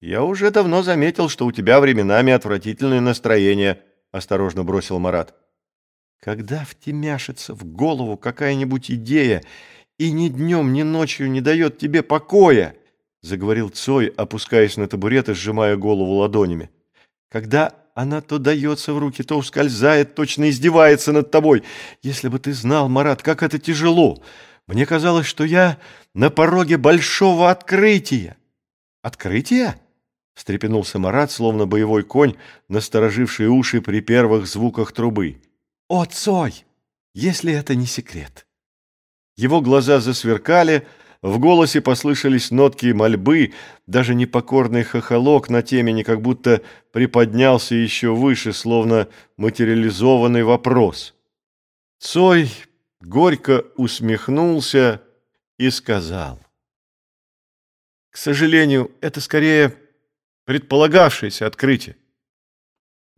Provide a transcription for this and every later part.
Я уже давно заметил, что у тебя временами отвратительное настроение, осторожно бросил Марат. Когда втемяшится в голову какая-нибудь идея и ни днем, ни ночью не дает тебе покоя, заговорил Цой, опускаясь на табурет и сжимая голову ладонями. Когда она то дается в руки, то ускользает, точно издевается над тобой. Если бы ты знал, Марат, как это тяжело. Мне казалось, что я на пороге большого открытия. Открытия? Встрепенулся Марат, словно боевой конь, настороживший уши при первых звуках трубы. «О, Цой! Если это не секрет!» Его глаза засверкали, в голосе послышались нотки мольбы, даже непокорный хохолок на темени как будто приподнялся еще выше, словно материализованный вопрос. Цой горько усмехнулся и сказал. «К сожалению, это скорее предполагавшееся открытие.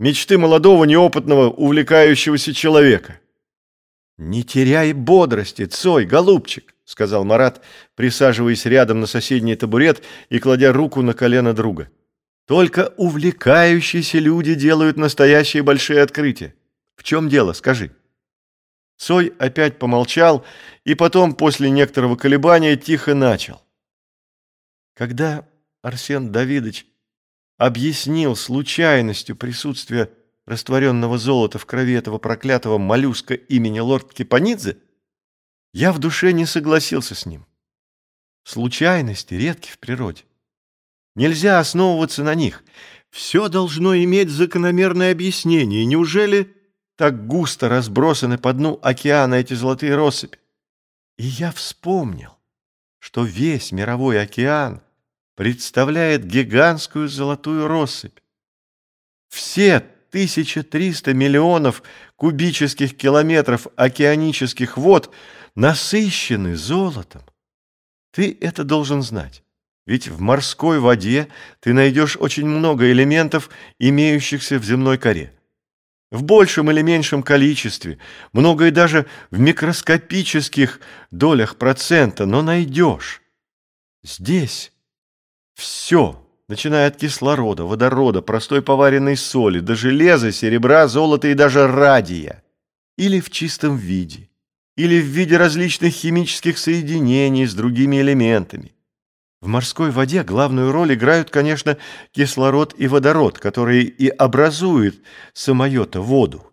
Мечты молодого, неопытного, увлекающегося человека. «Не теряй бодрости, Цой, голубчик!» — сказал Марат, присаживаясь рядом на соседний табурет и кладя руку на колено друга. «Только увлекающиеся люди делают настоящие большие открытия. В чем дело, скажи?» Цой опять помолчал и потом, после некоторого колебания, тихо начал. Когда Арсен Давидович объяснил случайностью присутствия растворенного золота в крови этого проклятого моллюска имени лорд Кипанидзе, я в душе не согласился с ним. Случайности редки в природе. Нельзя основываться на них. Все должно иметь закономерное объяснение. Неужели так густо разбросаны по дну океана эти золотые россыпи? И я вспомнил, что весь мировой океан — представляет гигантскую золотую россыпь. Все 1300 миллионов кубических километров океанических вод насыщены золотом. Ты это должен знать. Ведь в морской воде ты найдешь очень много элементов, имеющихся в земной коре. В большем или меньшем количестве, многое даже в микроскопических долях процента, но найдешь. Здесь все, начиная от кислорода, водорода, простой поваренной соли, до железа, серебра, золота и даже радия. Или в чистом виде, или в виде различных химических соединений с другими элементами. В морской воде главную роль играют, конечно, кислород и водород, которые и образуют самое-то воду.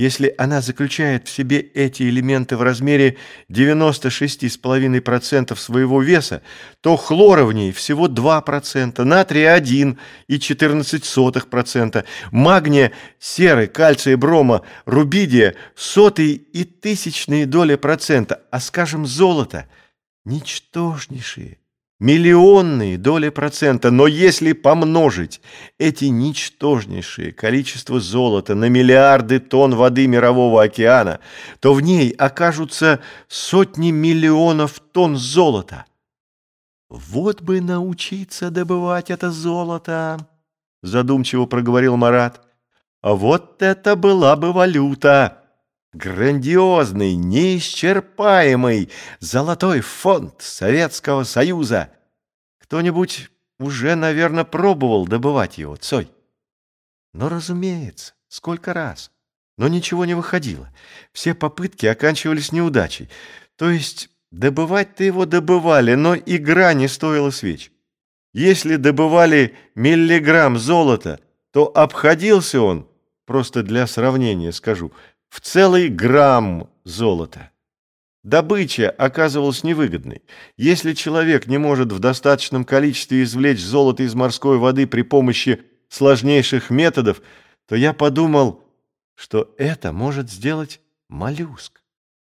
Если она заключает в себе эти элементы в размере 96,5% своего веса, то хлора в ней всего 2%, натрия 1 и 14%, магния, серы, кальция, брома, рубидия сотые и тысячные доли процента, а, скажем, золото – ничтожнейшие миллионные доли процента, но если помножить эти ничтожнейшие количество золота на миллиарды тонн воды мирового океана, то в ней окажутся сотни миллионов тонн золота. Вот бы научиться добывать это золото, задумчиво проговорил Марат. А вот это была бы валюта. Грандиозный, неисчерпаемый золотой фонд Советского Союза. Кто-нибудь уже, наверное, пробовал добывать его, Цой? Но, разумеется, сколько раз. Но ничего не выходило. Все попытки оканчивались неудачей. То есть добывать-то его добывали, но игра не стоила свеч. Если добывали миллиграмм золота, то обходился он, просто для сравнения скажу, в целый грамм золота. Добыча оказывалась невыгодной. Если человек не может в достаточном количестве извлечь золото из морской воды при помощи сложнейших методов, то я подумал, что это может сделать моллюск.